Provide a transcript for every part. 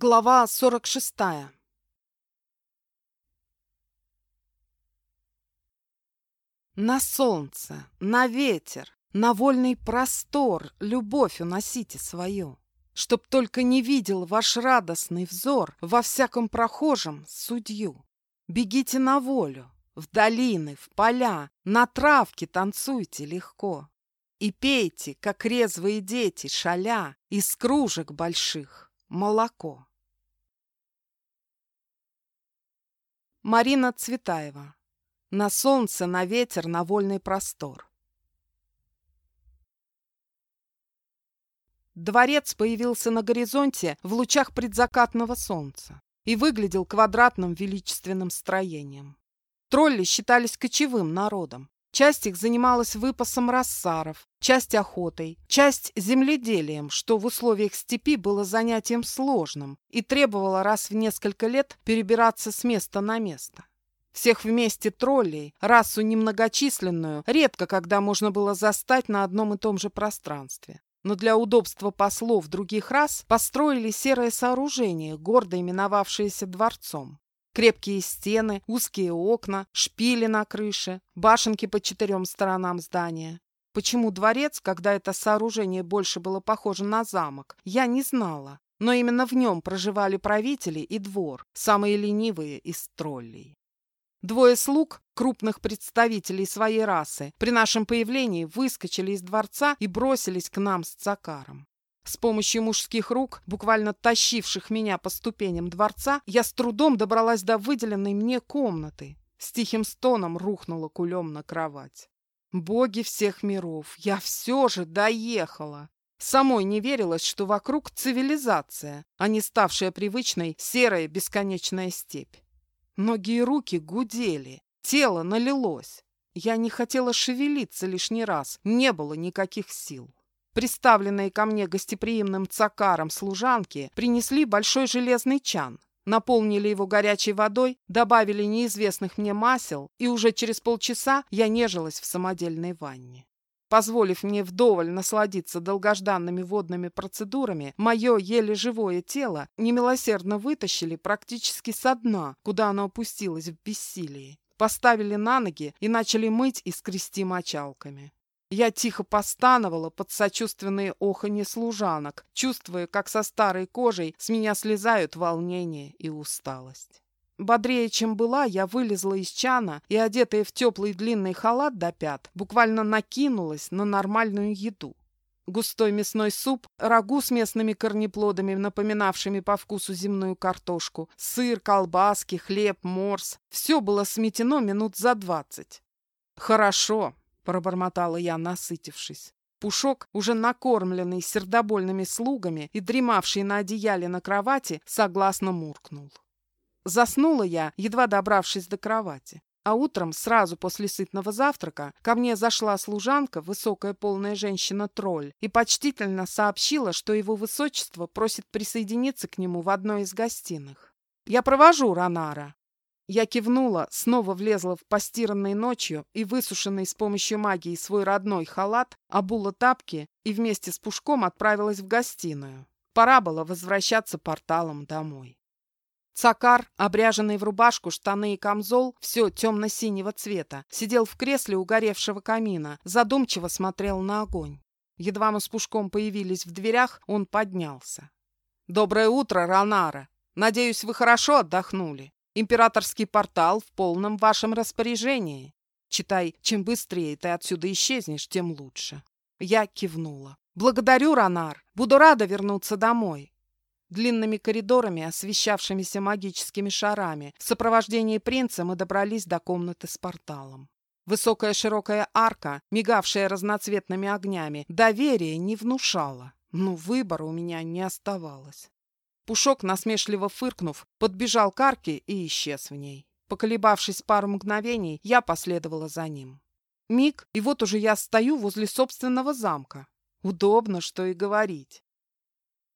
Глава 46 На солнце, на ветер, на вольный простор Любовь уносите свою, Чтоб только не видел ваш радостный взор Во всяком прохожем судью. Бегите на волю, в долины, в поля, На травке танцуйте легко. И пейте, как резвые дети, шаля, Из кружек больших Молоко. Марина Цветаева. На солнце, на ветер, на вольный простор. Дворец появился на горизонте в лучах предзакатного солнца и выглядел квадратным величественным строением. Тролли считались кочевым народом. Часть их занималась выпасом рассаров, часть охотой, часть земледелием, что в условиях степи было занятием сложным и требовало раз в несколько лет перебираться с места на место. Всех вместе троллей, расу немногочисленную, редко когда можно было застать на одном и том же пространстве. Но для удобства послов других рас построили серое сооружение, гордо именовавшееся дворцом. Крепкие стены, узкие окна, шпили на крыше, башенки по четырем сторонам здания. Почему дворец, когда это сооружение больше было похоже на замок, я не знала. Но именно в нем проживали правители и двор, самые ленивые из троллей. Двое слуг, крупных представителей своей расы, при нашем появлении выскочили из дворца и бросились к нам с Цакаром. С помощью мужских рук, буквально тащивших меня по ступеням дворца, я с трудом добралась до выделенной мне комнаты. С тихим стоном рухнула кулем на кровать. Боги всех миров, я все же доехала. Самой не верилось, что вокруг цивилизация, а не ставшая привычной серая бесконечная степь. Ноги и руки гудели, тело налилось. Я не хотела шевелиться лишний раз, не было никаких сил. Приставленные ко мне гостеприимным цакаром служанки принесли большой железный чан, наполнили его горячей водой, добавили неизвестных мне масел, и уже через полчаса я нежилась в самодельной ванне. Позволив мне вдоволь насладиться долгожданными водными процедурами, мое еле живое тело немилосердно вытащили практически со дна, куда оно опустилось в бессилии. Поставили на ноги и начали мыть и скрести мочалками. Я тихо постановала под сочувственные оханье служанок, чувствуя, как со старой кожей с меня слезают волнение и усталость. Бодрее, чем была, я вылезла из чана и, одетая в теплый длинный халат до пят, буквально накинулась на нормальную еду. Густой мясной суп, рагу с местными корнеплодами, напоминавшими по вкусу земную картошку, сыр, колбаски, хлеб, морс — все было сметено минут за двадцать. Хорошо, пробормотала я, насытившись. Пушок, уже накормленный сердобольными слугами и дремавший на одеяле на кровати, согласно муркнул. Заснула я, едва добравшись до кровати. А утром, сразу после сытного завтрака, ко мне зашла служанка, высокая полная женщина-тролль, и почтительно сообщила, что его высочество просит присоединиться к нему в одной из гостиных. «Я провожу Ранара», я кивнула, снова влезла в постиранный ночью и высушенный с помощью магии свой родной халат, обула тапки и вместе с Пушком отправилась в гостиную. Пора было возвращаться порталом домой. Цакар, обряженный в рубашку, штаны и камзол, все темно-синего цвета, сидел в кресле у горевшего камина, задумчиво смотрел на огонь. Едва мы с Пушком появились в дверях, он поднялся. «Доброе утро, Ранара! Надеюсь, вы хорошо отдохнули?» Императорский портал в полном вашем распоряжении. Читай, чем быстрее ты отсюда исчезнешь, тем лучше. Я кивнула. Благодарю, Ранар. Буду рада вернуться домой. Длинными коридорами, освещавшимися магическими шарами, в сопровождении принца мы добрались до комнаты с порталом. Высокая широкая арка, мигавшая разноцветными огнями, доверия не внушала, но выбора у меня не оставалось. Пушок, насмешливо фыркнув, подбежал к арке и исчез в ней. Поколебавшись пару мгновений, я последовала за ним. Миг, и вот уже я стою возле собственного замка. Удобно, что и говорить.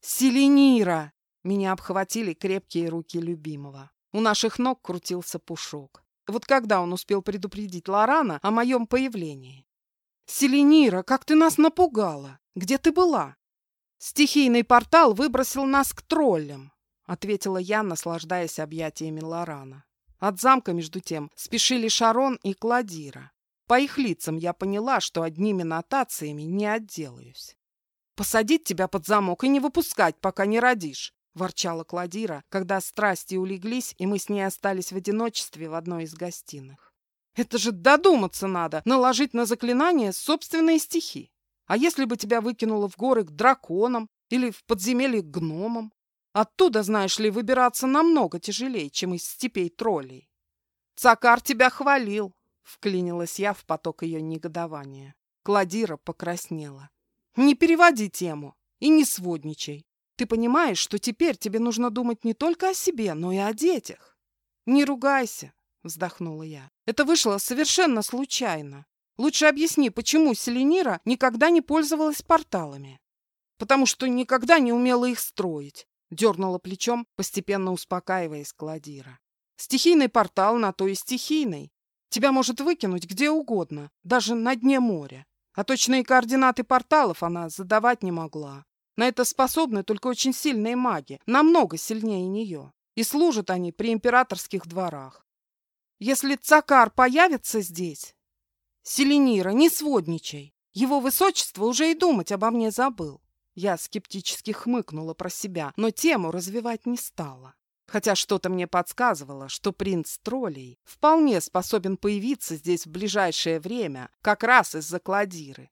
«Селенира!» Меня обхватили крепкие руки любимого. У наших ног крутился Пушок. Вот когда он успел предупредить Лорана о моем появлении? «Селенира, как ты нас напугала! Где ты была?» Стихийный портал выбросил нас к троллям. ответила я, наслаждаясь объятиями Лорана. От замка, между тем, спешили Шарон и Кладира. По их лицам я поняла, что одними нотациями не отделаюсь. «Посадить тебя под замок и не выпускать, пока не родишь», — ворчала Кладира, когда страсти улеглись, и мы с ней остались в одиночестве в одной из гостиных. «Это же додуматься надо, наложить на заклинание собственные стихи. А если бы тебя выкинуло в горы к драконам или в подземелье к гномам? Оттуда, знаешь ли, выбираться намного тяжелее, чем из степей троллей. Цакар тебя хвалил, — вклинилась я в поток ее негодования. Кладира покраснела. «Не переводи тему и не сводничай. Ты понимаешь, что теперь тебе нужно думать не только о себе, но и о детях?» «Не ругайся», — вздохнула я. «Это вышло совершенно случайно. Лучше объясни, почему Селенира никогда не пользовалась порталами?» «Потому что никогда не умела их строить», — дернула плечом, постепенно успокаиваясь Кладира. «Стихийный портал на то и стихийный. Тебя может выкинуть где угодно, даже на дне моря. А точные координаты порталов она задавать не могла. На это способны только очень сильные маги, намного сильнее нее. И служат они при императорских дворах. Если Цакар появится здесь... Селенира, не сводничай. Его высочество уже и думать обо мне забыл. Я скептически хмыкнула про себя, но тему развивать не стала хотя что-то мне подсказывало, что принц троллей вполне способен появиться здесь в ближайшее время, как раз из-за Кладиры.